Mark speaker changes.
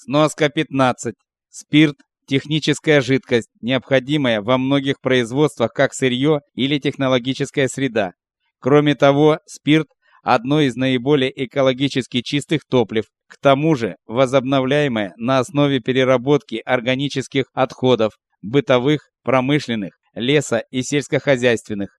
Speaker 1: Сноска 15. Спирт техническая жидкость, необходимая во многих производствах как сырье или технологическая среда. Кроме того, спирт одно из наиболее экологически чистых топлив, к тому же возобновляемое на основе переработки органических отходов, бытовых, промышленных, леса и сельскохозяйственных.